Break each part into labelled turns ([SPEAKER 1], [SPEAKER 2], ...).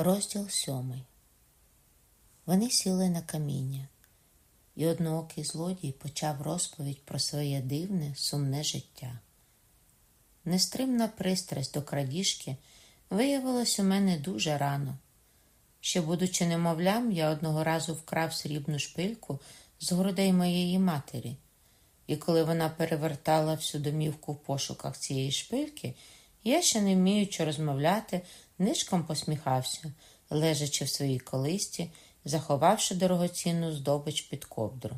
[SPEAKER 1] Розділ сьомий. Вони сіли на каміння, і одноокий злодій почав розповідь про своє дивне, сумне життя. Нестримна пристрасть до крадіжки виявилась у мене дуже рано. Ще, будучи немовлям, я одного разу вкрав срібну шпильку з грудей моєї матері, і коли вона перевертала всю домівку в пошуках цієї шпильки, я, ще не вміючи розмовляти, нишком посміхався, лежачи в своїй колисті, заховавши дорогоцінну здобич під ковдру.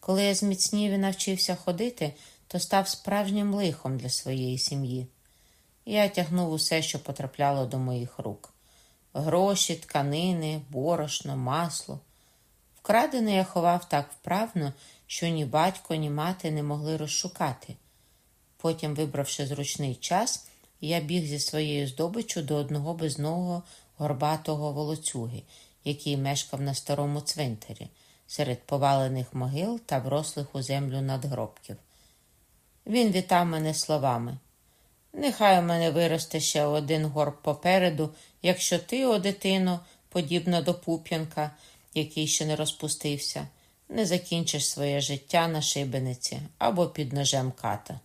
[SPEAKER 1] Коли я зміцнів і навчився ходити, то став справжнім лихом для своєї сім'ї. Я тягнув усе, що потрапляло до моїх рук: гроші, тканини, борошно, масло. Вкрадене я ховав так вправно, що ні батько, ні мати не могли розшукати. Потім, вибравши зручний час, я біг зі своєю здобиччю до одного безного горбатого волоцюги, який мешкав на старому цвинтарі, серед повалених могил та врослих у землю надгробків. Він вітав мене словами. Нехай у мене виросте ще один горб попереду, якщо ти, о дитино, подібно до пуп'янка, який ще не розпустився, не закінчиш своє життя на шибениці або під ножем ката.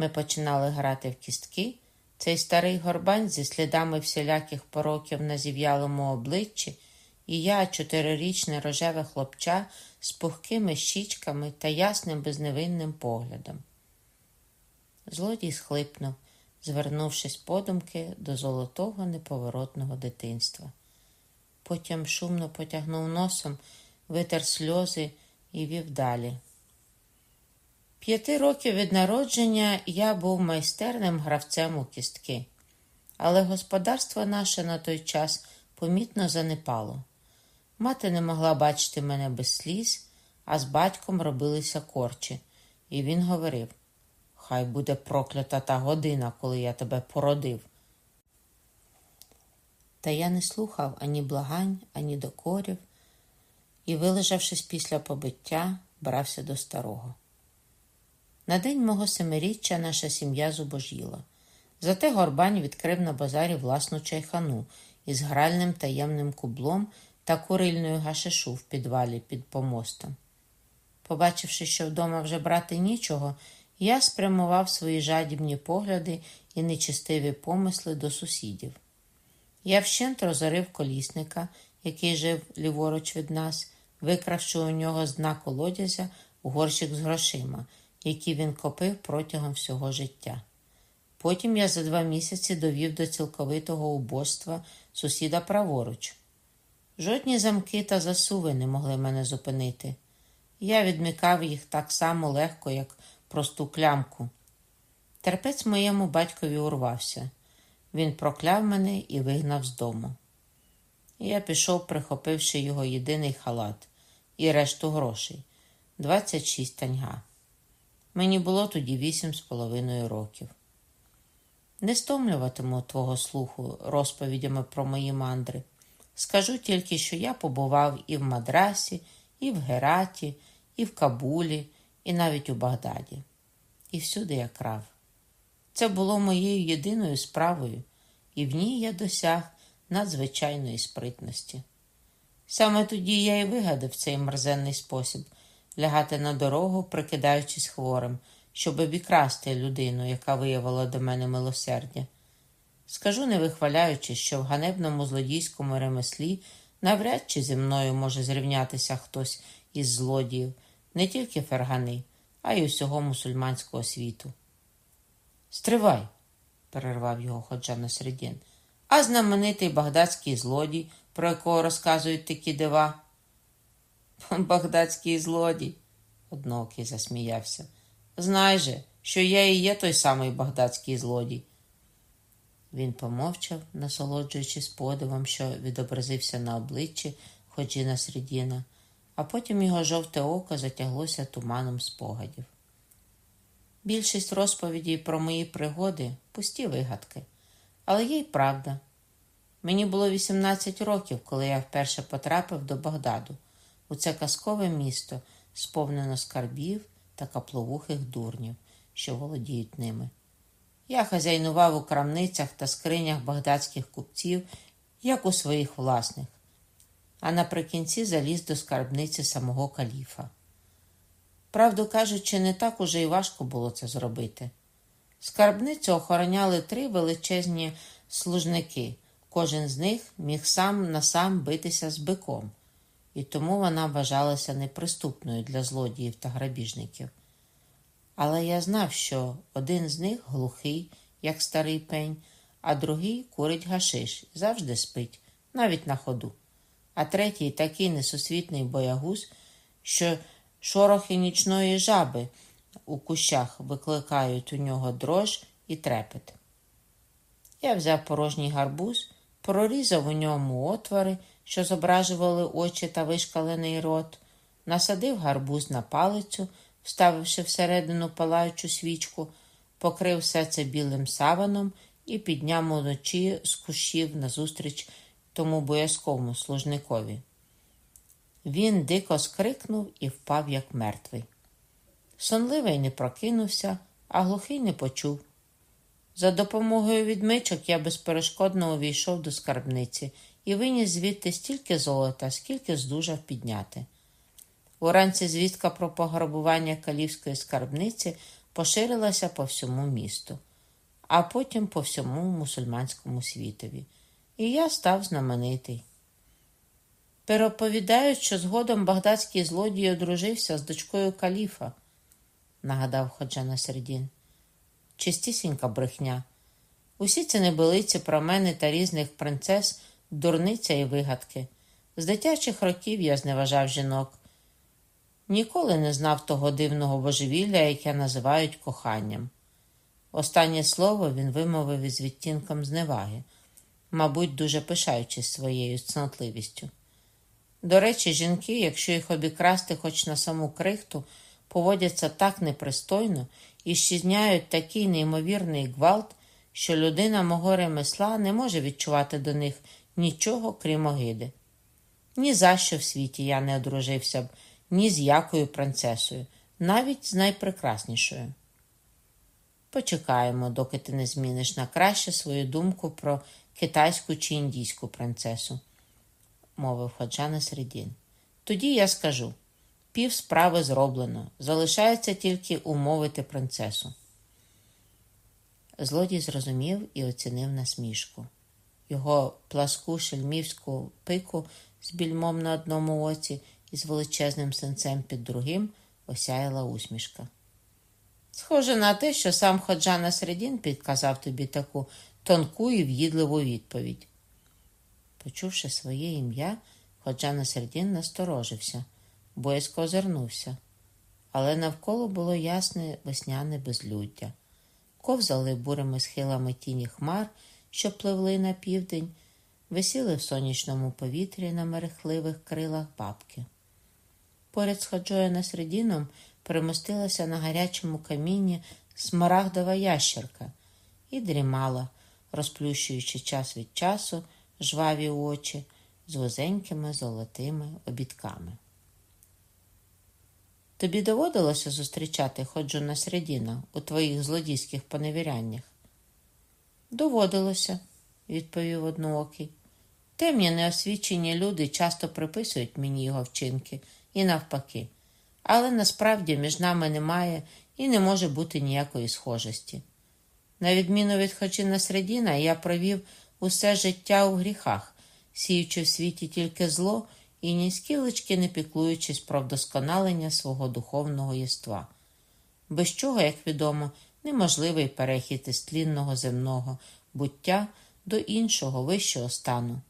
[SPEAKER 1] Ми починали грати в кістки. Цей старий горбань зі слідами всіляких пороків на зів'ялому обличчі, і я, чотирирічне рожеве хлопча з пухкими щічками та ясним безневинним поглядом. Злодій схлипнув, звернувшись подумки до золотого неповоротного дитинства. Потім шумно потягнув носом, витер сльози і вів далі. П'яти років від народження я був майстерним гравцем у кістки, але господарство наше на той час помітно занепало. Мати не могла бачити мене без сліз, а з батьком робилися корчі, і він говорив: Хай буде проклята та година, коли я тебе породив. Та я не слухав ані благань, ані докорів, і, вилежавшись після побиття, брався до старого. На день мого семиріччя наша сім'я зубожіла. Зате Горбань відкрив на базарі власну чайхану із гральним таємним кублом та курильною гашешу в підвалі під помостом. Побачивши, що вдома вже брати нічого, я спрямував свої жадібні погляди і нечистиві помисли до сусідів. Я вщент розорив колісника, який жив ліворуч від нас, викравши у нього з дна колодязя горщик з грошима які він копив протягом всього життя. Потім я за два місяці довів до цілковитого убожства сусіда праворуч. Жодні замки та засуви не могли мене зупинити. Я відмикав їх так само легко, як просту клямку. Терпець моєму батькові урвався. Він прокляв мене і вигнав з дому. Я пішов, прихопивши його єдиний халат і решту грошей 26 таньга. Мені було тоді вісім з половиною років. Не стомлюватиму твого слуху розповідями про мої мандри. Скажу тільки, що я побував і в Мадрасі, і в Гераті, і в Кабулі, і навіть у Багдаді. І всюди я крав. Це було моєю єдиною справою, і в ній я досяг надзвичайної спритності. Саме тоді я і вигадав цей мерзенний спосіб лягати на дорогу, прикидаючись хворим, щоб обікрасти людину, яка виявила до мене милосердя. Скажу, не вихваляючи, що в ганебному злодійському ремеслі навряд чи зі мною може зрівнятися хтось із злодіїв, не тільки фергани, а й усього мусульманського світу. Стривай, перервав його ходжа на середін. А знаменитий багдадський злодій, про якого розказують такі дива. Багдадський злодій, одноокий засміявся. Знай же, що я і є той самий багдадський злодій. Він помовчав, насолоджуючись подивом, що відобразився на обличчі Ходжіна Средіна, а потім його жовте око затяглося туманом спогадів. Більшість розповідей про мої пригоди пусті вигадки, але є й правда. Мені було 18 років, коли я вперше потрапив до Багдаду у це казкове місто, сповнено скарбів та капловухих дурнів, що володіють ними. Я хазяйнував у крамницях та скринях багдадських купців, як у своїх власних, а наприкінці заліз до скарбниці самого каліфа. Правду кажучи, не так уже й важко було це зробити. Скарбницю охороняли три величезні служники. Кожен з них міг сам на сам битися з биком, і тому вона вважалася неприступною для злодіїв та грабіжників. Але я знав, що один з них глухий, як старий пень, а другий курить гашиш завжди спить, навіть на ходу. А третій такий несусвітний боягуз, що шорохи нічної жаби у кущах викликають у нього дрож і трепет. Я взяв порожній гарбуз, прорізав у ньому отвори, що зображували очі та вишкалений рот, насадив гарбуз на палицю, вставивши всередину палаючу свічку, покрив все це білим саваном і підняв уночі з кущів назустріч тому боязковому служникові. Він дико скрикнув і впав, як мертвий. Сонливий не прокинувся, а глухий не почув. За допомогою відмичок я безперешкодно увійшов до скарбниці і виніс звідти стільки золота, скільки здужав підняти. Уранці звістка про пограбування калівської скарбниці поширилася по всьому місту, а потім по всьому мусульманському світові, і я став знаменитий. Переповідають, що згодом багдадський злодій одружився з дочкою каліфа, нагадав Ходжа Сердін. Чистісінька брехня. Усі ці небилиці про мене та різних принцес, дурниця і вигадки. З дитячих років я зневажав жінок. Ніколи не знав того дивного божевілля, яке називають коханням. Останнє слово він вимовив із відтінком зневаги, мабуть, дуже пишаючись своєю цнотливістю. До речі, жінки, якщо їх обікрасти хоч на саму крихту, поводяться так непристойно і щізняють такий неймовірний гвалт, що людина мого ремесла не може відчувати до них нічого, крім огиди. Ні за що в світі я не одружився б ні з якою принцесою, навіть з найпрекраснішою. Почекаємо, доки ти не зміниш на краще свою думку про китайську чи індійську принцесу, мовив Ходжана Середін. Тоді я скажу пів справи зроблено, залишається тільки умовити принцесу. Злодій зрозумів і оцінив насмішку. Його пласку шельмівську пику з більмом на одному оці і з величезним синцем під другим осяяла усмішка. Схоже на те, що сам Ходжана Середін підказав тобі таку тонку і в'їдливу відповідь. Почувши своє ім'я, Ходжана Середін насторожився, боязко озирнувся, але навколо було ясне весняне безлюддя. Ковзали бурими схилами тіні хмар, що пливли на південь, висіли в сонячному повітрі на мерехливих крилах бабки. Поряд з ходжою на середіном примостилася на гарячому камінні смарагдова ящерка і дрімала, розплющуючи час від часу жваві очі з вузенькими золотими обідками. Тобі доводилося зустрічати ходжу на середіна у твоїх злодійських поневіряннях? Доводилося, відповів одноокий. Темні неосвічені люди часто приписують мені його вчинки і навпаки, але насправді між нами немає і не може бути ніякої схожості. На відміну від Хочина Средіна, я провів усе життя у гріхах, сіючи в світі тільки зло і ні скілечки не піклуючись про вдосконалення свого духовного єства, без чого, як відомо, неможливий перехід із тлінного земного буття до іншого вищого стану.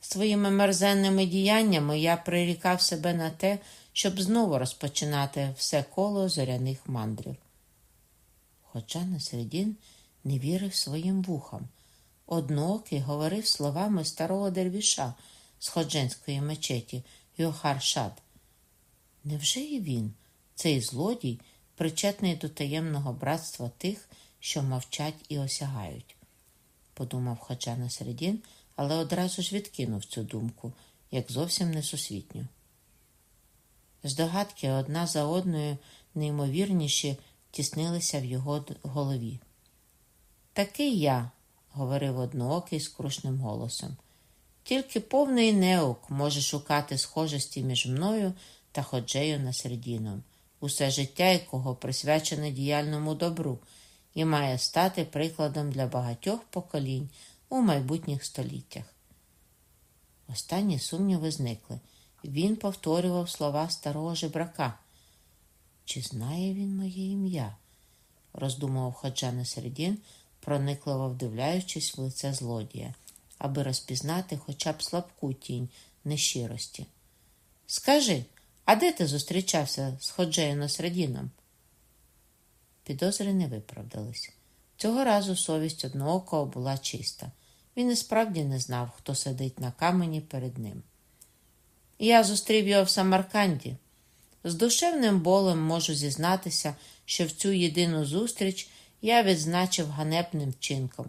[SPEAKER 1] Своїми мерзенними діяннями я прирікав себе на те, щоб знову розпочинати все коло зоряних мандрів. Хоча Насредін не вірив своїм вухам. Одноокий говорив словами старого дервіша з ходженської мечеті Йохар Шад. Невже і він, цей злодій, причетний до таємного братства тих, що мовчать і осягають? подумав Ходжа Насредін, але одразу ж відкинув цю думку, як зовсім несусвітню. Здогадки одна за одною неймовірніші тіснилися в його голові. Такий я, говорив одноокий скрушним голосом. Тільки повний неук може шукати схожості між мною та ходжею на середіном, усе життя якого присвячене діяльному добру і має стати прикладом для багатьох поколінь у майбутніх століттях. Останні сумніви зникли. Він повторював слова старого жебрака. Чи знає він моє ім'я? роздумував Ходжа Середін, проникливо вдивляючись в лице злодія, аби розпізнати хоча б слабку тінь нещирості. Скажи, а де ти зустрічався з Ходжею Насредіном? Підозри не виправдались. Цього разу совість одноокого була чиста. Він і справді не знав, хто сидить на камені перед ним. Я зустрів його в Самарканді. З душевним болем можу зізнатися, що в цю єдину зустріч я відзначив ганебним вчинком.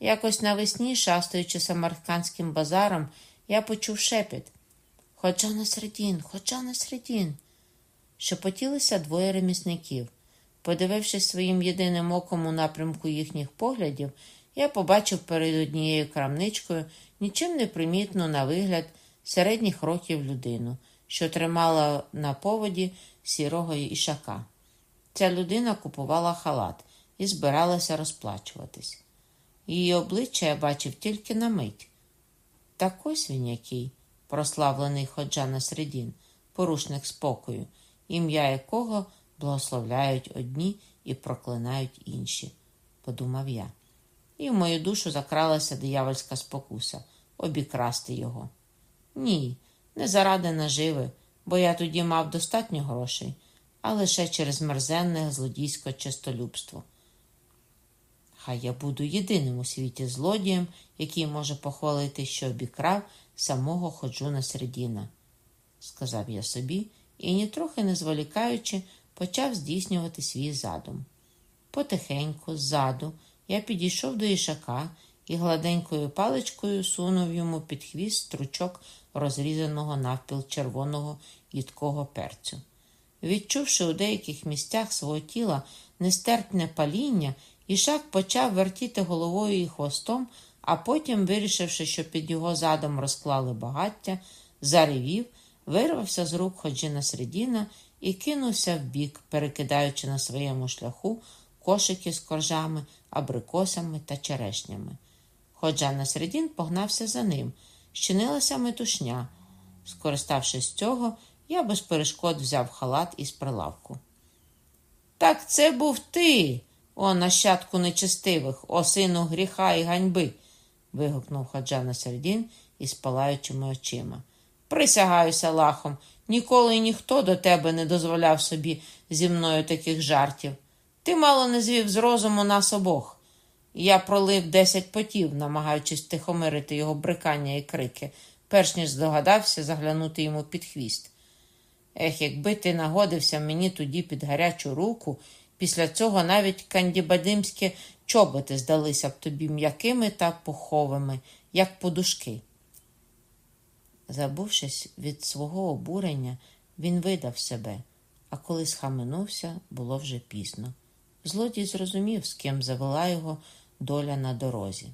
[SPEAKER 1] Якось навесні, шастаючи самаркандським базаром, я почув шепіт Ходжа на середін, ходжа на середін. Шепотілися двоє ремісників. Подивившись своїм єдиним оком у напрямку їхніх поглядів, я побачив перед однією крамничкою нічим не примітну на вигляд середніх років людину, що тримала на поводі сірого ішака. Ця людина купувала халат і збиралася розплачуватись. Її обличчя я бачив тільки на мить. Так ось він який, прославлений ходжа на середін, порушник спокою, ім'я якого благословляють одні і проклинають інші, подумав я. І в мою душу закралася диявольська спокуса обікрасти його. Ні, не заради наживи, бо я тоді мав достатньо грошей, а лише через мерзенне злодійське чистолюбство. Хай я буду єдиним у світі злодієм, який може похвалити, що обікрав самого ходжу на середіна, сказав я собі і, нітрохи не зволікаючи, почав здійснювати свій задум. Потихеньку, ззаду, я підійшов до ішака і гладенькою паличкою сунув йому під хвіст стручок розрізаного навпіл червоного їдкого перцю. Відчувши у деяких місцях свого тіла нестерпне паління, ішак почав вертіти головою і хвостом, а потім, вирішивши, що під його задом розклали багаття, заревів, вирвався з рук ходжина середіна і кинувся вбік, перекидаючи на своєму шляху кошики з коржами, абрикосами та черешнями. Ходжа на середін погнався за ним, щинилася метушня. Скориставшись цього, я без перешкод взяв халат із прилавку. Так це був ти, о нащадку нечестивих, о сину гріха і ганьби. вигукнув ходжа на середін із палаючими очима. Присягаюся лахом, ніколи ніхто до тебе не дозволяв собі зі мною таких жартів. Ти мало не звів з розуму нас обох. Я пролив десять потів, намагаючись тихомирити його брикання і крики, перш ніж здогадався заглянути йому під хвіст. Ех, якби ти нагодився мені тоді під гарячу руку, після цього навіть кандібадимські чоботи здалися б тобі м'якими та пуховими, як подушки. Забувшись від свого обурення, він видав себе, а коли схаменувся, було вже пізно. Злодій зрозумів, з ким завела його доля на дорозі.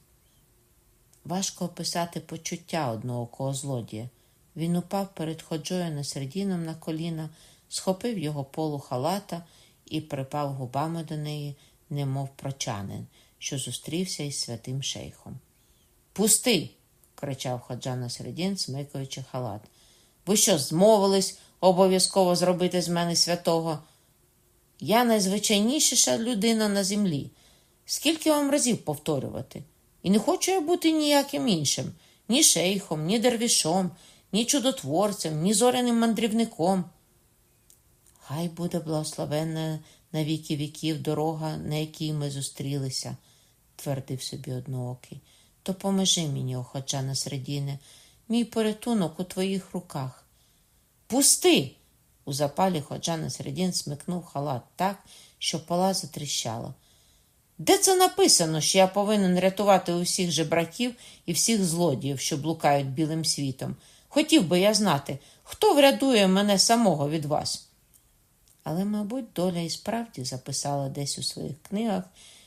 [SPEAKER 1] Важко описати почуття одного злодія. Він упав перед ходжою Насердіном на коліна, схопив його полу халата і припав губами до неї, немов прочанин, що зустрівся із святим шейхом. Пусти! кричав ходжа Насредін, смикаючи халат. Ви що, змовились обов'язково зробити з мене святого? Я найзвичайніша людина на землі. Скільки вам разів повторювати? І не хочу я бути ніяким іншим, ні шейхом, ні дервішом, ні чудотворцем, ні зоряним мандрівником. Хай буде благословенна на віки віків дорога, на якій ми зустрілися, твердив собі одноокий. Допоможи мені, охоча на середіне, мій порятунок у твоїх руках. Пусти! У запалі ходжа на середін смикнув халат так, що пола затріщала. Де це написано, що я повинен рятувати усіх жебраків і всіх злодіїв, що блукають білим світом? Хотів би я знати, хто врятує мене самого від вас. Але, мабуть, доля і справді записала десь у своїх книгах,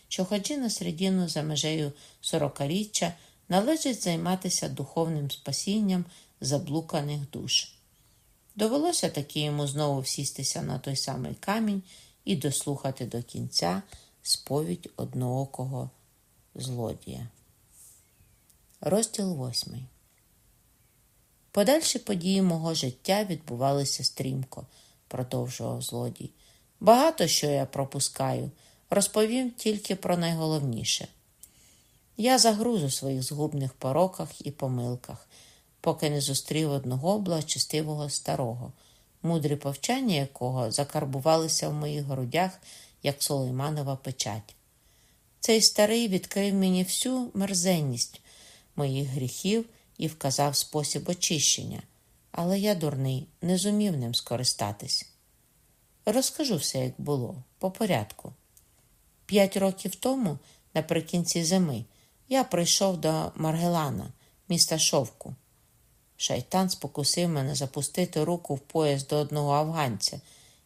[SPEAKER 1] що ходжі на середину за межею сорокаріччя належить займатися духовним спасінням заблуканих душ. Довелося таки йому знову всістися на той самий камінь і дослухати до кінця сповідь одноокого злодія. Розділ восьмий. Подальші події мого життя відбувалися стрімко, продовжував злодій. Багато що я пропускаю, розповім тільки про найголовніше. Я загруз у своїх згубних пороках і помилках, поки не зустрів одного благочестивого старого, мудрі повчання якого закарбувалися в моїх грудях, як Солейманова печать. Цей старий відкрив мені всю мерзенність моїх гріхів і вказав спосіб очищення, але я, дурний, не зумів ним скористатись. Розкажу все, як було, по порядку. П'ять років тому, наприкінці зими, я прийшов до Маргелана, міста Шовку. Шайтан спокусив мене запустити руку в пояс до одного афганця,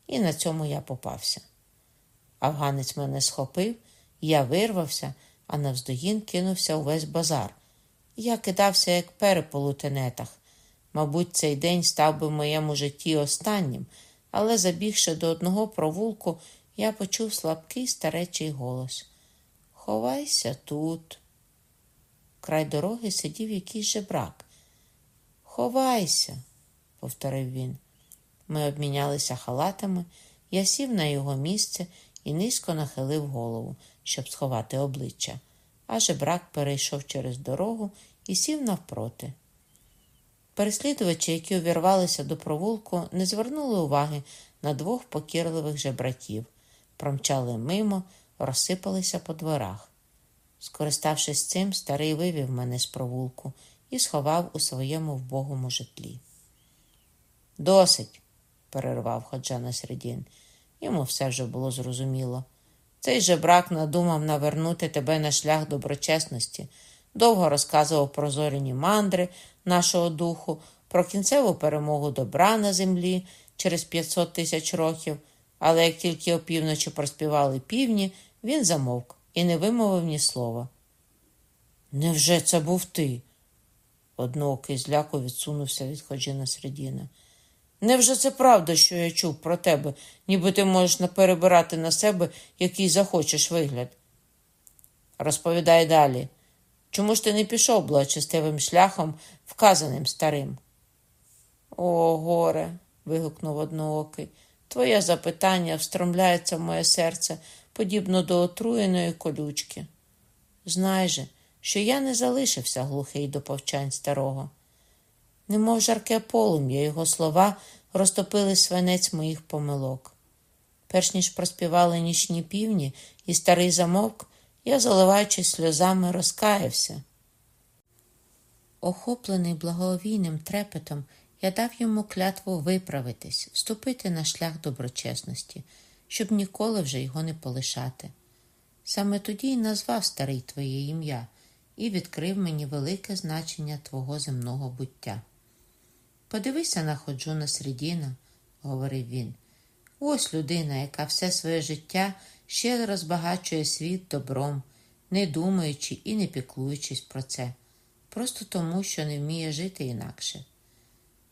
[SPEAKER 1] і на цьому я попався. Афганець мене схопив, я вирвався, а навздогін кинувся увесь базар. Я кидався, як перепол тенетах. Мабуть, цей день став би в моєму житті останнім, але, забігши до одного провулку, я почув слабкий старечий голос Ховайся тут. Край дороги сидів якийсь жебрак. Ховайся, повторив він. Ми обмінялися халатами, я сів на його місце і низько нахилив голову, щоб сховати обличчя, а жебрак перейшов через дорогу і сів навпроти. Переслідувачі, які увірвалися до провулку, не звернули уваги на двох покірливих жебраків, промчали мимо, розсипалися по дворах. Скориставшись цим, старий вивів мене з провулку і сховав у своєму вбогому житлі. Досить, перервав ходжа на середін. Йому все вже було зрозуміло. Цей жебрак надумав навернути тебе на шлях доброчесності, довго розказував про зоряні мандри нашого духу, про кінцеву перемогу добра на землі через 500 тисяч років, але як тільки опівночі проспівали півні, він замовк і не вимовив ні слова. Невже це був ти? Одноокий зляко відсунувся від ходжина Середіна. Невже це правда, що я чув про тебе, ніби ти можеш перебирати на себе який захочеш вигляд? Розповідай далі. Чому ж ти не пішов благочестивим шляхом, вказаним старим? О, горе. вигукнув одноокий. Твоє запитання встромляється в моє серце, подібно до отруєної колючки. Знай же, що я не залишився глухий до повчань старого. Немов жарке полум'я, його слова розтопили свинець моїх помилок. Перш ніж проспівали нічні півні, і старий замовк, я, заливаючись сльозами, розкаявся. Охоплений благовійним трепетом, я дав йому клятву виправитись, вступити на шлях доброчесності, щоб ніколи вже його не полишати. Саме тоді й назвав старий твоє ім'я і відкрив мені велике значення твого земного буття. Подивися на ходжуна Средіна, говорив він. Ось людина, яка все своє життя ще розбагачує світ добром, не думаючи і не піклуючись про це, просто тому, що не вміє жити інакше.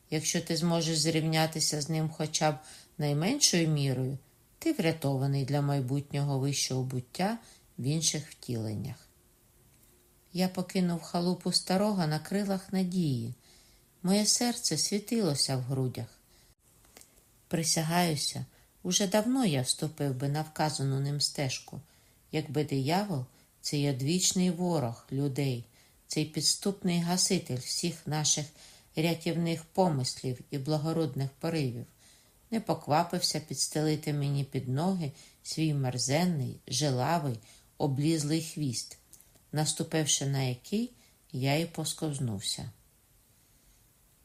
[SPEAKER 1] Якщо ти зможеш зрівнятися з ним хоча б найменшою мірою, ти врятований для майбутнього вищого буття в інших втіленнях. Я покинув халупу старого на крилах надії. Моє серце світилося в грудях. Присягаюся, уже давно я вступив би на вказану ним стежку, якби диявол, цей одвічний ворог людей, цей підступний гаситель всіх наших рятівних помислів і благородних поривів, не поквапився підстелити мені під ноги свій мерзенний, жилавий, облізлий хвіст, наступивши на який я й посковзнувся.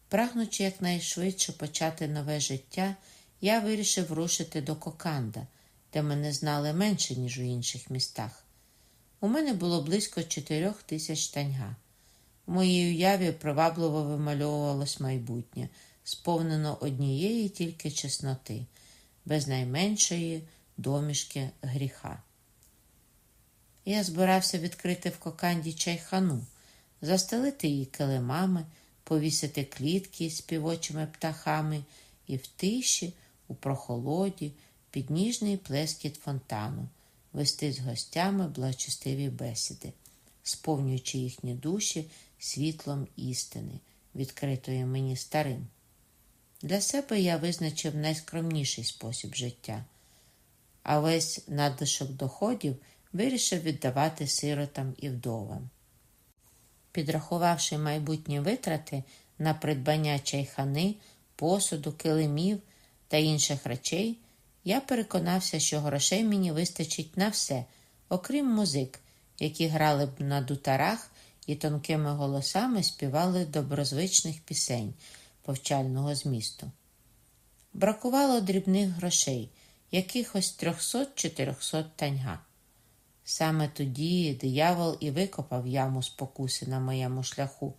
[SPEAKER 1] Прагнучи якнайшвидше почати нове життя, я вирішив рушити до Коканда, де мене знали менше, ніж у інших містах. У мене було близько чотирьох тисяч таньга. В моїй уяві привабливо вимальовувалось майбутнє, сповнено однієї тільки чесноти, без найменшої домішки гріха. Я збирався відкрити в коканді чайхану, застелити її килимами, повісити клітки з співочими птахами і в тиші, у прохолоді, під ніжний плескіт фонтану, вести з гостями благочестиві бесіди, сповнюючи їхні душі світлом істини, відкритої мені старим. Для себе я визначив найскромніший спосіб життя, а весь надлишок доходів вирішив віддавати сиротам і вдовам. Підрахувавши майбутні витрати на придбання чайхани, посуду, килимів та інших речей, я переконався, що грошей мені вистачить на все, окрім музик, які грали б на дутарах і тонкими голосами співали доброзвичних пісень повчального змісту. Бракувало дрібних грошей, якихось 300-400 таньга. Саме тоді диявол і викопав яму спокуси на моєму шляху,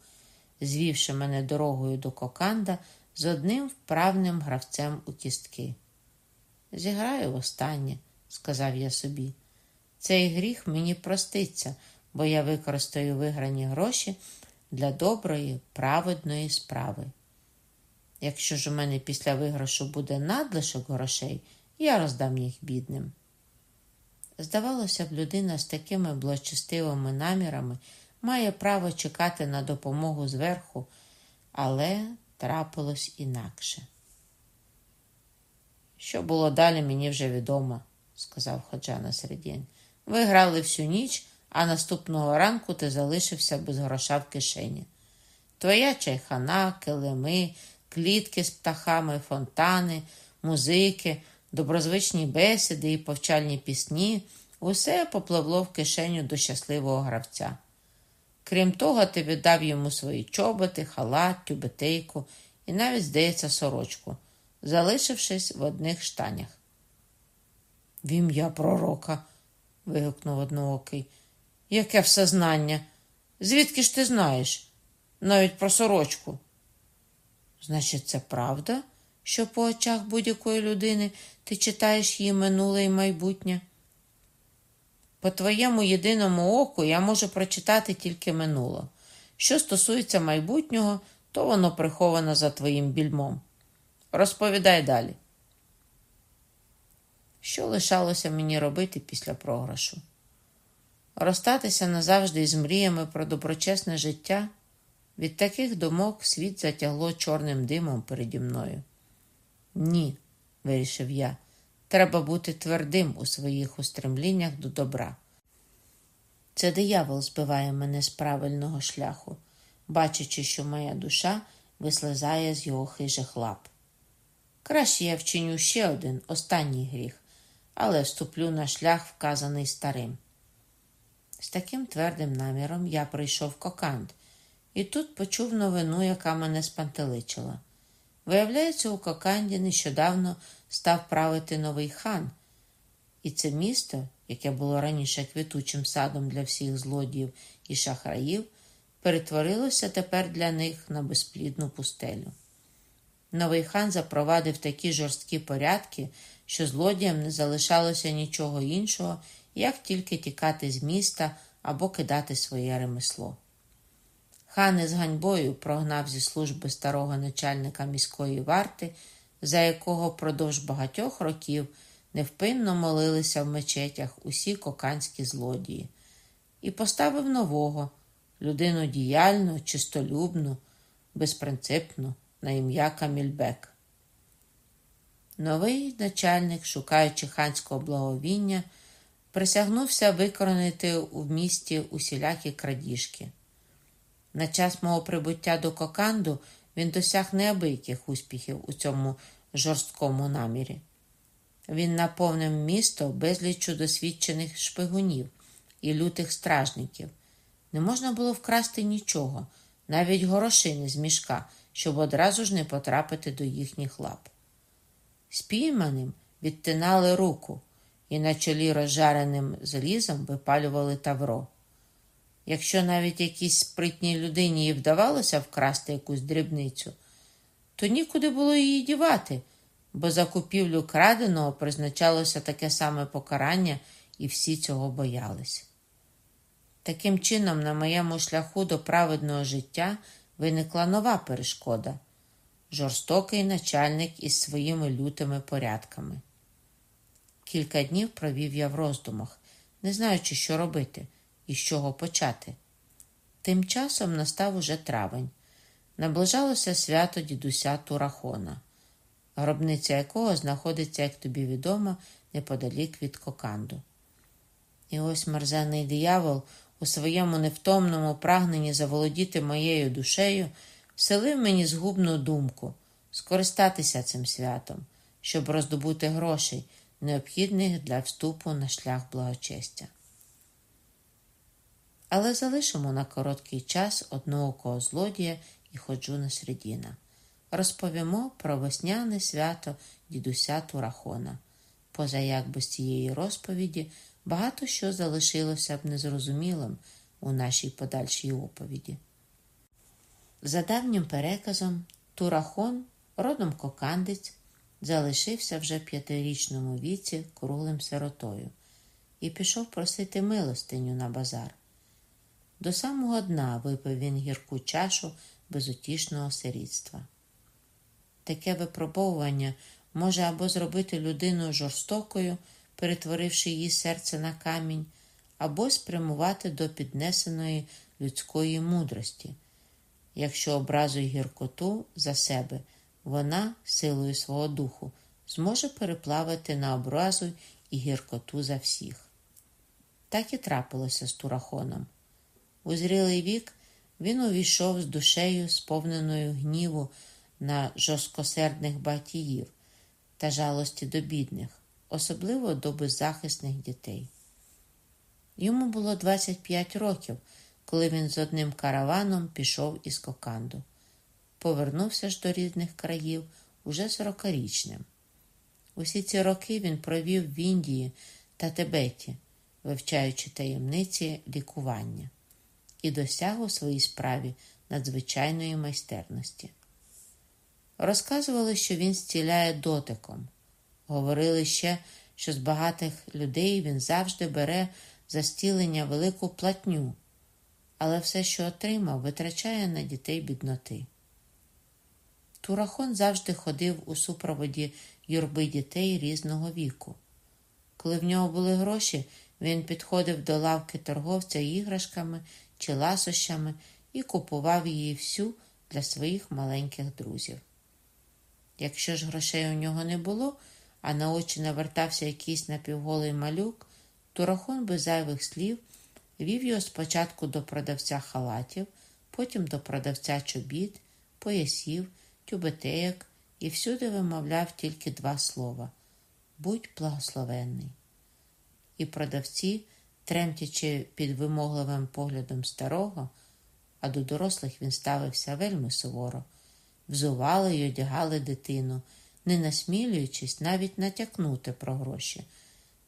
[SPEAKER 1] звівши мене дорогою до коканда з одним вправним гравцем у кістки. Зіграю востаннє, сказав я собі. Цей гріх мені проститься, бо я використаю виграні гроші для доброї, праведної справи. Якщо ж у мене після виграшу буде надлишок грошей, я роздам їх бідним. Здавалося б, людина з такими благочестивими намірами має право чекати на допомогу зверху, але трапилось інакше. Що було далі, мені вже відомо, сказав Ходжа на середін. Ви грали всю ніч, а наступного ранку ти залишився без гроша в кишені. Твоя чайхана, килими, клітки з птахами, фонтани, музики, доброзвичні бесіди і повчальні пісні усе попливло в кишеню до щасливого гравця. Крім того, ти віддав йому свої чоботи, халат, тюбетейку і навіть, здається, сорочку, залишившись в одних штанях. В ім'я пророка. вигукнув одноокий. Яке всезнання? Звідки ж ти знаєш? Навіть про сорочку. Значить, це правда, що по очах будь-якої людини ти читаєш її минуле і майбутнє? По твоєму єдиному оку я можу прочитати тільки минуле. Що стосується майбутнього, то воно приховано за твоїм більмом. Розповідай далі. Що лишалося мені робити після програшу? Розстатися назавжди із мріями про доброчесне життя. Від таких думок світ затягло чорним димом переді мною. Ні, вирішив я, треба бути твердим у своїх устремліннях до добра. Це диявол збиває мене з правильного шляху, бачачи, що моя душа вислизає з його хижих лап. Краще я вчиню ще один останній гріх, але вступлю на шлях, вказаний старим. З таким твердим наміром я прийшов коканд і тут почув новину, яка мене спантеличила. Виявляється, у Коканді нещодавно став правити новий хан, і це місто, яке було раніше квітучим садом для всіх злодіїв і шахраїв, перетворилося тепер для них на безплідну пустелю. Новий хан запровадив такі жорсткі порядки, що злодіям не залишалося нічого іншого, як тільки тікати з міста або кидати своє ремесло. Хан із ганьбою прогнав зі служби старого начальника міської варти, за якого впродовж багатьох років невпинно молилися в мечетях усі коканські злодії, і поставив нового людину діяльну, чистолюбну, безпринципну на ім'я Камільбек. Новий начальник, шукаючи ханського благовіння, присягнувся виконати у місті усілякі крадіжки. На час мого прибуття до Коканду він досяг неабияких успіхів у цьому жорсткому намірі. Він наповнив місто безліччю досвідчених шпигунів і лютих стражників. Не можна було вкрасти нічого, навіть горошини з мішка, щоб одразу ж не потрапити до їхніх лап. Спійманим відтинали руку і на чолі розжареним залізом випалювали тавро. Якщо навіть якійсь спритній людині і вдавалося вкрасти якусь дрібницю, то нікуди було її дівати, бо за купівлю краденого призначалося таке саме покарання, і всі цього боялись. Таким чином, на моєму шляху до праведного життя виникла нова перешкода жорстокий начальник із своїми лютими порядками. Кілька днів провів я в роздумах, не знаючи, що робити і з чого почати. Тим часом настав уже травень. Наближалося свято дідуся Турахона, гробниця якого знаходиться, як тобі відомо, неподалік від коканду. І ось мерзенний диявол у своєму невтомному прагненні заволодіти моєю душею вселив мені згубну думку скористатися цим святом, щоб роздобути грошей, необхідних для вступу на шлях благочестя. Але залишимо на короткий час одноокого злодія і ходжу на середіна. Розповімо про весняне свято дідуся Турахона. Поза як без цієї розповіді багато що залишилося б незрозумілим у нашій подальшій оповіді. За давнім переказом, Турахон, родом кокандець, залишився вже п'ятирічному віці круглим сиротою і пішов просити милостиню на базар. До самого дна випив він гірку чашу безутішного сирітства. Таке випробовування може або зробити людину жорстокою, перетворивши її серце на камінь, або спрямувати до піднесеної людської мудрості. Якщо образу й гіркоту за себе, вона, силою свого духу, зможе переплавити на образу і гіркоту за всіх. Так і трапилося з Турахоном. У зрілий вік він увійшов з душею, сповненою гніву на жорсткосердних батіїв та жалості до бідних, особливо до беззахисних дітей. Йому було 25 років, коли він з одним караваном пішов із Коканду. Повернувся ж до рідних країв уже сорокарічним. Усі ці роки він провів в Індії та Тибеті, вивчаючи таємниці лікування і досяг у своїй справі надзвичайної майстерності. Розказували, що він зціляє дотиком. Говорили ще, що з багатих людей він завжди бере за стілення велику платню, але все, що отримав, витрачає на дітей бідноти. Турахон завжди ходив у супроводі юрби дітей різного віку. Коли в нього були гроші, він підходив до лавки торговця іграшками чи ласощами і купував її всю для своїх маленьких друзів. Якщо ж грошей у нього не було, а на очі навертався якийсь напівголий малюк, то рахон без зайвих слів вів його спочатку до продавця халатів, потім до продавця чобіт, поясів, тюбетеєк і всюди вимовляв тільки два слова будь благословенний. І продавці тремтячи під вимогливим поглядом старого, а до дорослих він ставився вельми суворо, взували й одягали дитину, не насмілюючись навіть натякнути про гроші,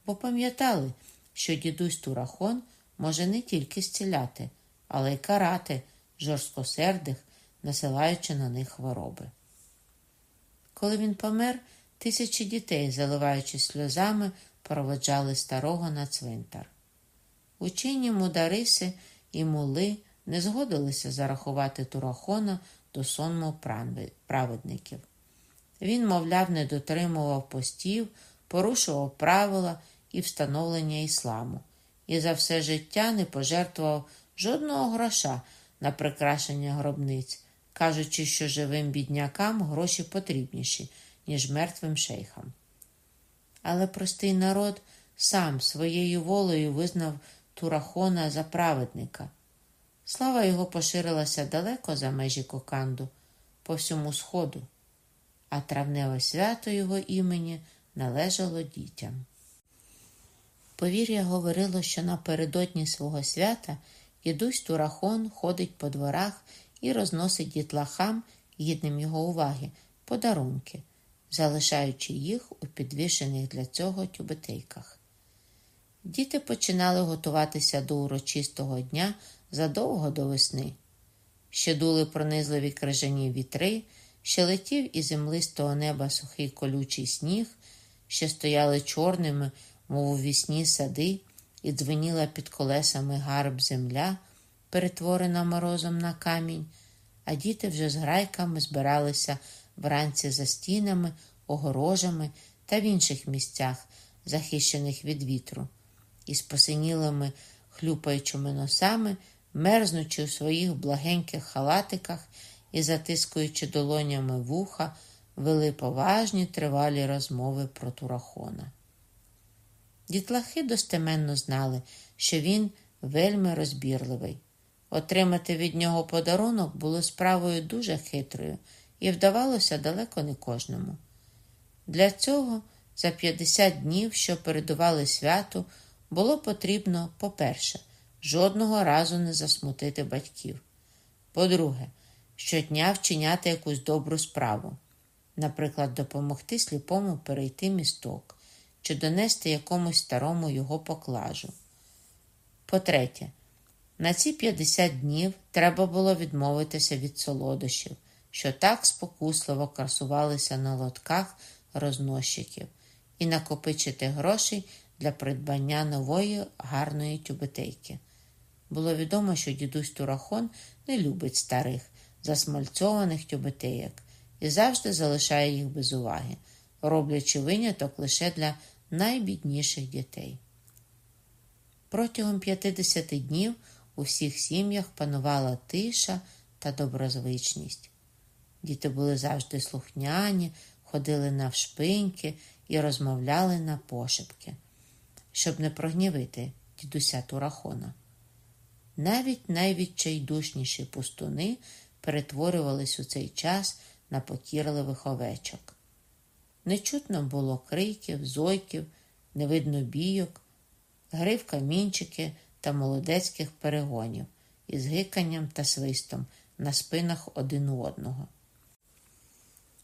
[SPEAKER 1] бо пам'ятали, що дідусь Турахон може не тільки зціляти, але й карати жорсткосердих, насилаючи на них хвороби. Коли він помер, тисячі дітей, заливаючись сльозами, проводжали старого на цвинтар. Учені мудариси і мули не згодилися зарахувати Турахона до сонму праведників. Він, мовляв, не дотримував постів, порушував правила і встановлення ісламу, і за все життя не пожертвував жодного гроша на прикрашення гробниць, кажучи, що живим біднякам гроші потрібніші, ніж мертвим шейхам. Але простий народ сам своєю волею визнав Турахона за праведника. Слава його поширилася далеко за межі Коканду, по всьому сходу, а травневе свято його імені належало дітям. Повір'я говорило, що напередодні свого свята дідусь Турахон ходить по дворах і розносить дітлахам, гідним його уваги, подарунки, залишаючи їх у підвішених для цього тюбетейках. Діти починали готуватися до урочистого дня задовго до весни. Ще дули пронизливі крижані вітри, ще летів із землистого неба сухий колючий сніг, ще стояли чорними, мов у вісні сади, і дзвеніла під колесами гарб земля, перетворена морозом на камінь, а діти вже з грайками збиралися вранці за стінами, огорожами та в інших місцях, захищених від вітру, і з посинілими хлюпаючими носами, мерзнучи у своїх благеньких халатиках і затискуючи долонями вуха, вели поважні тривалі розмови про турахона. Дітлахи достеменно знали, що він вельми розбірливий. Отримати від нього подарунок було справою дуже хитрою і вдавалося далеко не кожному. Для цього за 50 днів, що передували святу, було потрібно, по-перше, жодного разу не засмутити батьків. По-друге, щодня вчиняти якусь добру справу, наприклад, допомогти сліпому перейти місток чи донести якомусь старому його поклажу. По-третє, на ці 50 днів треба було відмовитися від солодощів, що так спокусливо красувалися на лотках рознощиків, і накопичити грошей для придбання нової гарної тюбетейки. Було відомо, що дідусь Турахон не любить старих, засмальцьованих тюбетейок і завжди залишає їх без уваги, роблячи виняток лише для найбідніших дітей. Протягом 50 днів у всіх сім'ях панувала тиша та доброзвичність. Діти були завжди слухняні, ходили навшпиньки і розмовляли на пошепки, щоб не прогнівити дідуся Турахона. Навіть найвідчайдушніші пустуни перетворювались у цей час на покірливих овечок. Не чутно було криків, зойків, не видно бійок, грив камінчики та молодецьких перегонів із гиканням та свистом на спинах один у одного.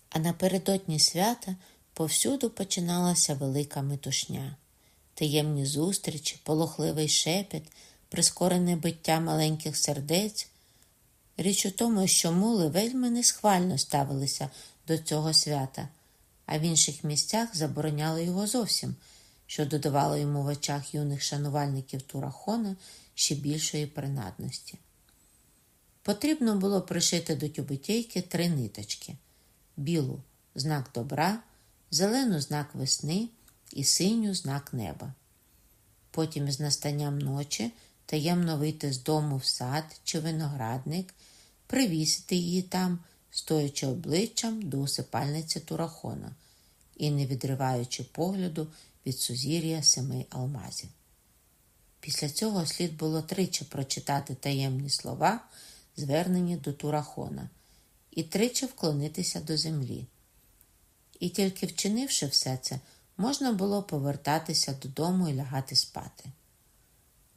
[SPEAKER 1] А напередодні свята повсюду починалася велика метушня, таємні зустрічі, полохливий шепіт, прискорене биття маленьких сердець. Річ у тому, що мули вельми несхвально ставилися до цього свята, а в інших місцях забороняли його зовсім, що додавало йому в очах юних шанувальників Турахона ще більшої принадності. Потрібно було пришити до тюбетейки три ниточки білу знак добра, зелену знак весни і синю знак неба. Потім з настанням ночі таємно вийти з дому в сад чи виноградник, привісити її там, стоячи обличчям до усипальниці турахона і не відриваючи погляду від сузір'я семи алмазів. Після цього слід було тричі прочитати таємні слова, звернені до турахона, і тричі вклонитися до землі. І тільки вчинивши все це, можна було повертатися додому і лягати спати.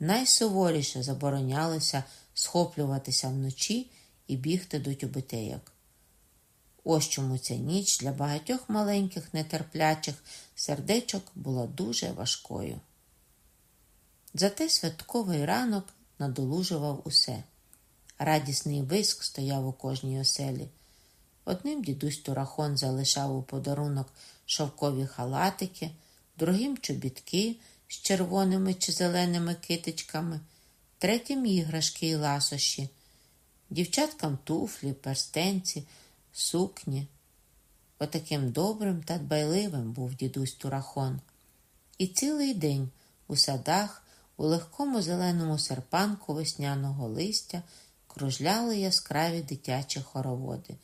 [SPEAKER 1] Найсуворіше заборонялося схоплюватися вночі і бігти до тюбетейок. Ось чому ця ніч для багатьох маленьких нетерплячих сердечок була дуже важкою. Зате святковий ранок надолужував усе. Радісний виск стояв у кожній оселі. Одним дідусь Турахон залишав у подарунок шовкові халатики, другим чобітки з червоними чи зеленими китичками, третім іграшки і ласощі, дівчаткам туфлі, перстенці, сукні. Отаким добрим та дбайливим був дідусь Турахон. І цілий день у садах, у легкому зеленому серпанку весняного листя кружляли яскраві дитячі хороводи,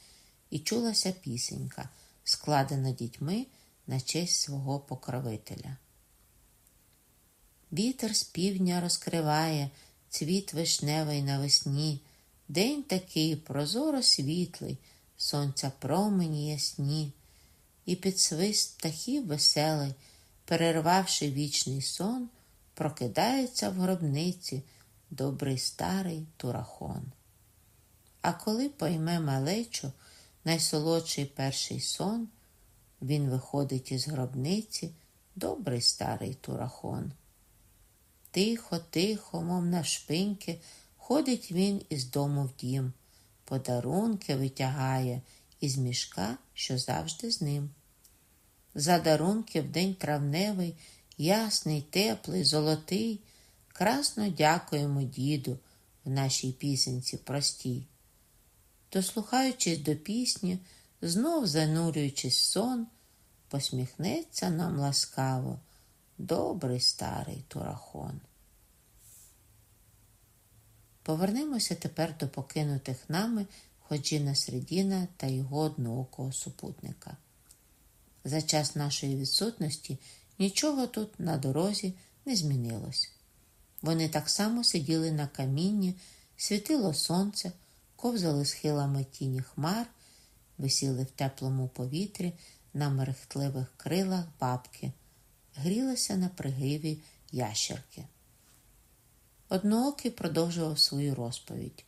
[SPEAKER 1] і чулася пісенька, складена дітьми на честь свого покровителя. Вітер з півдня розкриває цвіт вишневий навесні, день такий прозоро світлий, сонця промені ясні, і під свист птахів веселий, перервавши вічний сон, прокидається в гробниці добрий старий турахон. А коли пойме малечу найсолодший перший сон, він виходить із гробниці добрий старий турахон. Тихо, тихо, мов на шпиньки, ходить він із дому в дім, подарунки витягає із мішка, що завжди з ним. За дарунки в день травневий, ясний, теплий, золотий, Красно дякуємо діду в нашій пісенці простій. Дослухаючись до пісні, знов занурюючись в сон, посміхнеться нам ласкаво добрий старий турахон. Повернемося тепер до покинутих нами Ходжіна Середіна та його одноокого супутника. За час нашої відсутності нічого тут на дорозі не змінилось. Вони так само сиділи на камінні, світило сонце, ковзали схилами тіні хмар, висіли в теплому повітрі на мерехтливих крилах бабки, грілися на пригиві ящерки. Одноокий продовжував свою розповідь.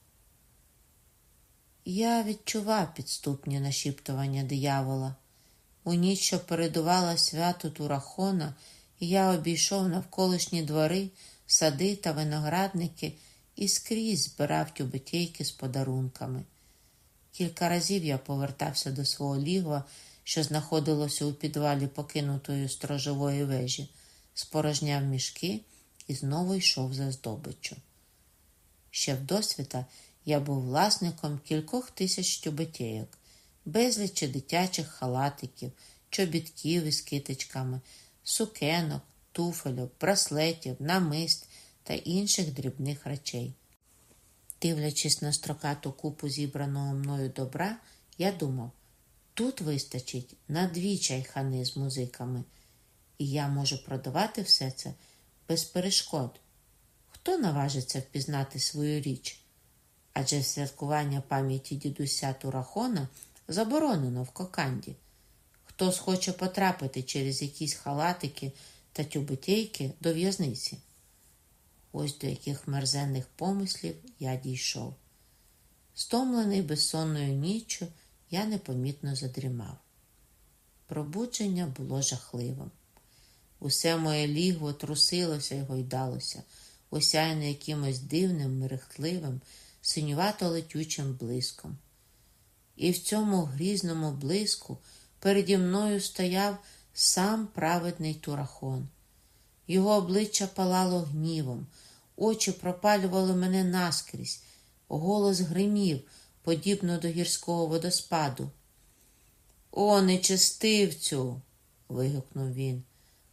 [SPEAKER 1] Я відчував підступні нашіптування диявола. У ніч, що передувала святу Турахона, я обійшов навколишні двори, сади та виноградники і скрізь збирав тюбетейки з подарунками. Кілька разів я повертався до свого лігва, що знаходилося у підвалі покинутої сторожової вежі, спорожняв мішки і знову йшов за здобиччю. Ще вдосвіта я був власником кількох тисяч тюбетейок, безлічі дитячих халатиків, чобітків із китичками, сукенок, туфельок, браслетів, намист та інших дрібних речей. Дивлячись на строкату купу зібраного мною добра, я думав, тут вистачить на дві чайхани з музиками, і я можу продавати все це без перешкод. Хто наважиться впізнати свою річ? Адже святкування пам'яті дідуся Турахона заборонено в коканді. Хто схоче потрапити через якісь халатики та тюбетейки до в'язниці? Ось до яких мерзенних помислів я дійшов. Стомлений безсонною ніччю, я непомітно задрімав. Пробудження було жахливим. Усе моє лігво трусилося й гойдалося, осяяне якимось дивним, мерехтливим, синювато летючим блиском. І в цьому грізному блиску переді мною стояв сам праведний турахон. Його обличчя палало гнівом, очі пропалювали мене наскрізь, голос гримів, подібно до гірського водоспаду. О, нечестивцю! вигукнув він.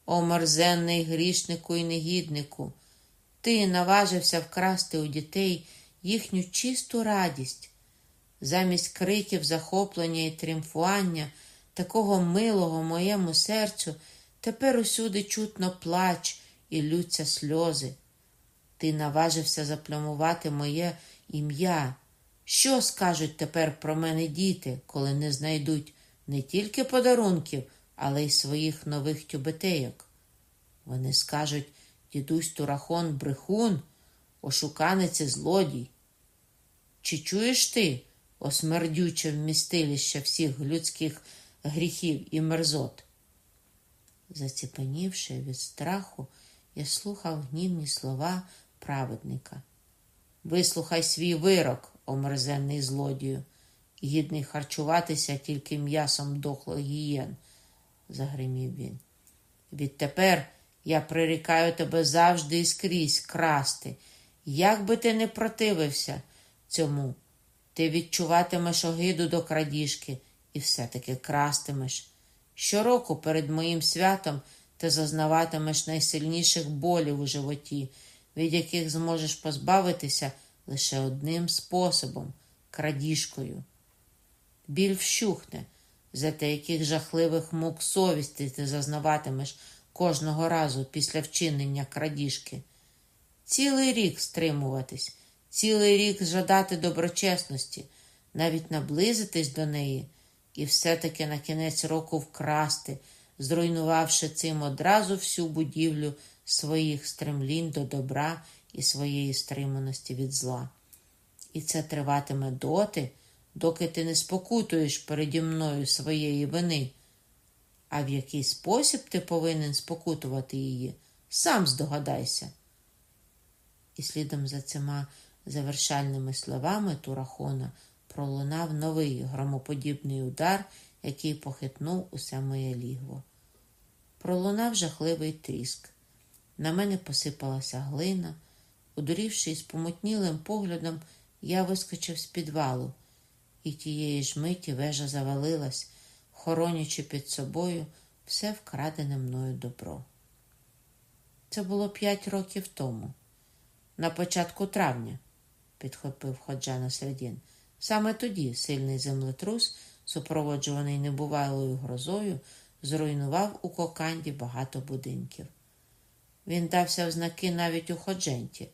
[SPEAKER 1] О, мерзенний грішнику і негіднику! Ти наважився вкрасти у дітей їхню чисту радість. Замість криків захоплення і тріумфування, такого милого моєму серцю, тепер усюди чутно плач і лються сльози. Ти наважився заплямувати моє ім'я. Що скажуть тепер про мене діти, коли не знайдуть не тільки подарунків, але й своїх нових тюбетейок? Вони скажуть дідусь Турахон брехун, ошуканець і злодій. Чи чуєш ти, осмердюче вмістилище всіх людських гріхів і мерзот? Заціпенівши від страху, я слухав гнівні слова праведника. Вислухай свій вирок, омерзенний злодію, гідний харчуватися тільки м'ясом дохлих гієн, загримів він. Відтепер я прирікаю тебе завжди і скрізь красти. Як би ти не противився цьому, ти відчуватимеш огиду до крадіжки і все-таки крастимеш. Щороку перед моїм святом ти зазнаватимеш найсильніших болів у животі, від яких зможеш позбавитися лише одним способом крадіжкою. Біль вщухне, за те, яких жахливих мук совісті ти зазнаватимеш кожного разу після вчинення крадіжки. Цілий рік стримуватись, цілий рік жадати доброчесності, навіть наблизитись до неї і все-таки на кінець року вкрасти, зруйнувавши цим одразу всю будівлю своїх стремлінь до добра і своєї стриманості від зла. І це триватиме доти, доки ти не спокутуєш переді мною своєї вини. А в який спосіб ти повинен спокутувати її, сам здогадайся. І слідом за цими завершальними словами Турахона пролунав новий громоподібний удар, який похитнув усе моє лігво. Пролунав жахливий тріск. На мене посипалася глина, Удурівши з помутнілим поглядом, я вискочив з підвалу, і тієї ж миті вежа завалилась, хоронячи під собою все вкрадене мною добро. Це було п'ять років тому, на початку травня, підхопив Ходжана Середін. Саме тоді сильний землетрус, супроводжуваний небувалою грозою, зруйнував у Коканді багато будинків. Він дався в знаки навіть у Ходженті.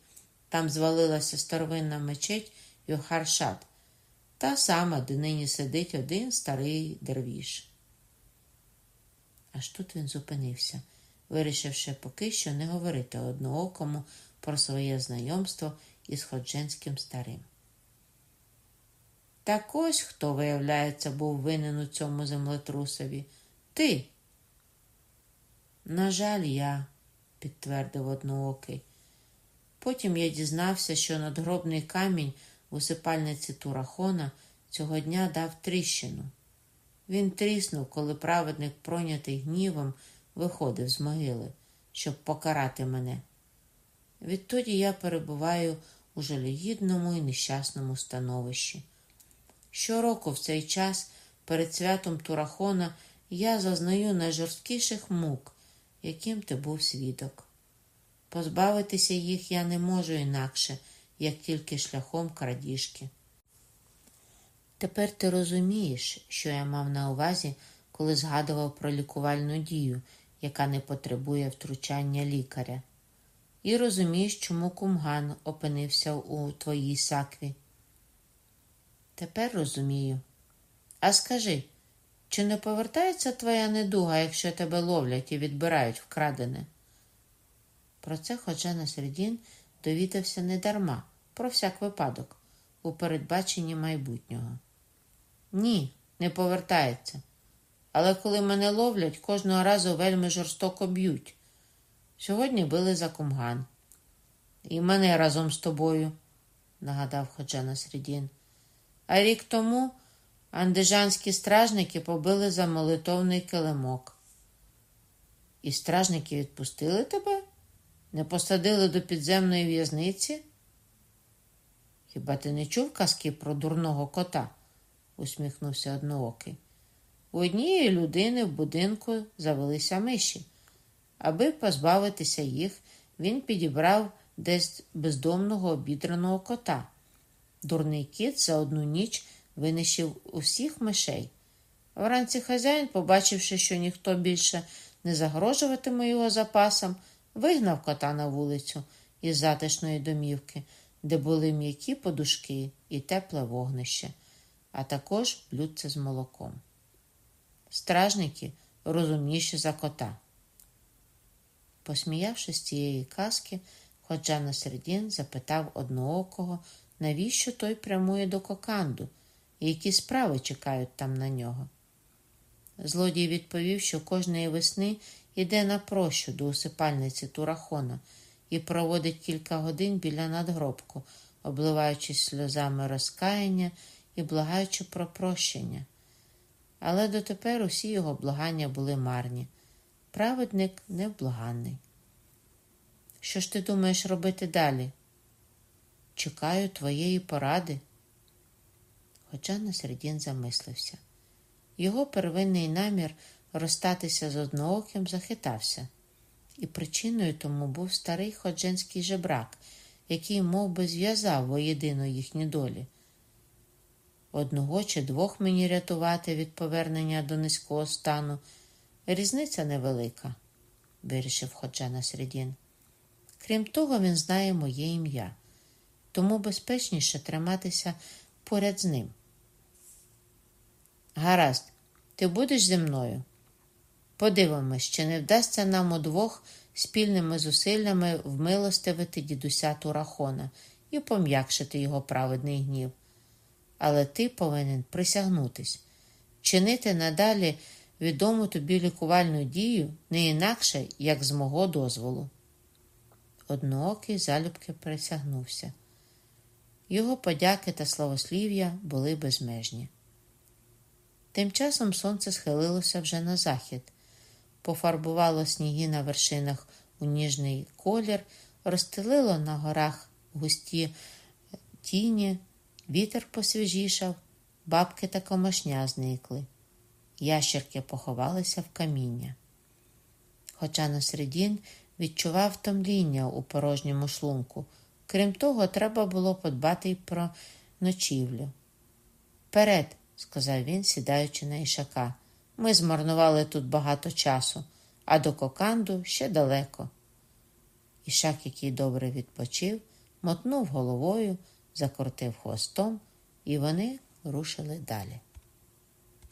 [SPEAKER 1] Там звалилася старовинна мечеть Йохаршат, та сама, де нині сидить один старий дервіш. Аж тут він зупинився, вирішивши поки що не говорити одноокому про своє знайомство із Ходженським старим. Так ось хто, виявляється, був винен у цьому землетрусові. Ти. На жаль, я, підтвердив одноокий. Потім я дізнався, що надгробний камінь в усипальниці Турахона цього дня дав тріщину. Він тріснув, коли праведник, пройнятий гнівом, виходив з могили, щоб покарати мене. Відтоді я перебуваю у жалюгідному і нещасному становищі. Щороку в цей час перед святом Турахона я зазнаю найжорсткіших мук, яким ти був свідок. Позбавитися їх я не можу інакше, як тільки шляхом крадіжки. Тепер ти розумієш, що я мав на увазі, коли згадував про лікувальну дію, яка не потребує втручання лікаря, і розумієш, чому кумган опинився у твоїй сакві. Тепер розумію. А скажи, чи не повертається твоя недуга, якщо тебе ловлять і відбирають вкрадене? Про це Ходжана Середін довідався недарма, про всяк випадок, у передбаченні майбутнього. Ні, не повертається. Але коли мене ловлять, кожного разу вельми жорстоко б'ють. Сьогодні били за кумган. І мене разом з тобою, нагадав Ходжана Середін. А рік тому андижанські стражники побили за молитовний килимок. І стражники відпустили тебе? Не посадили до підземної в'язниці? Хіба ти не чув казки про дурного кота? усміхнувся одноокий. У однієї людини в будинку завелися миші. Аби позбавитися їх, він підібрав десь бездомного обідраного кота. Дурний кіт за одну ніч винищив усіх мишей. Вранці хазяїн, побачивши, що ніхто більше не загрожуватиме його запасам, вигнав кота на вулицю із затишної домівки, де були м'які подушки і тепле вогнище, а також блюдце з молоком. Стражники розумніші за кота. Посміявшись з цієї казки, Ходжана Середін запитав одноокого, навіщо той прямує до коканду які справи чекають там на нього. Злодій відповів, що кожної весни йде на прощу до усипальниці Турахона і проводить кілька годин біля надгробку, обливаючись сльозами розкаяння і благаючи про прощення. Але дотепер усі його благання були марні. Праведник невблаганний. Що ж ти думаєш робити далі? Чекаю твоєї поради. Хоча Насередін замислився. Його первинний намір розстатися з однооким захитався, і причиною тому був старий ходженський жебрак, який мов би, зв'язав воєдино їхні долі. Одного чи двох мені рятувати від повернення до низького стану. Різниця невелика, вирішив Ходжана Середін. Крім того, він знає моє ім'я, тому безпечніше триматися поряд з ним. Гаразд, ти будеш зі мною? Подивимось, чи не вдасться нам удвох спільними зусиллями вмилостивити дідуся Турахона і пом'якшити його праведний гнів. Але ти повинен присягнутись, чинити надалі відому тобі лікувальну дію не інакше, як з мого дозволу. Одноокий залюбки присягнувся. Його подяки та славослів'я були безмежні. Тим часом сонце схилилося вже на захід, пофарбувало сніги на вершинах у ніжний колір, розстелило на горах густі тіні, вітер посвіжішав, бабки та комашня зникли. Ящерки поховалися в каміння. Хоча Насредін відчував втомління у порожньому шлунку. Крім того, треба було подбати й про ночівлю. Вперед, сказав він, сідаючи на ішака. Ми змарнували тут багато часу, а до коканду ще далеко. Ішак, який добре відпочив, мотнув головою, закрутив хвостом, і вони рушили далі.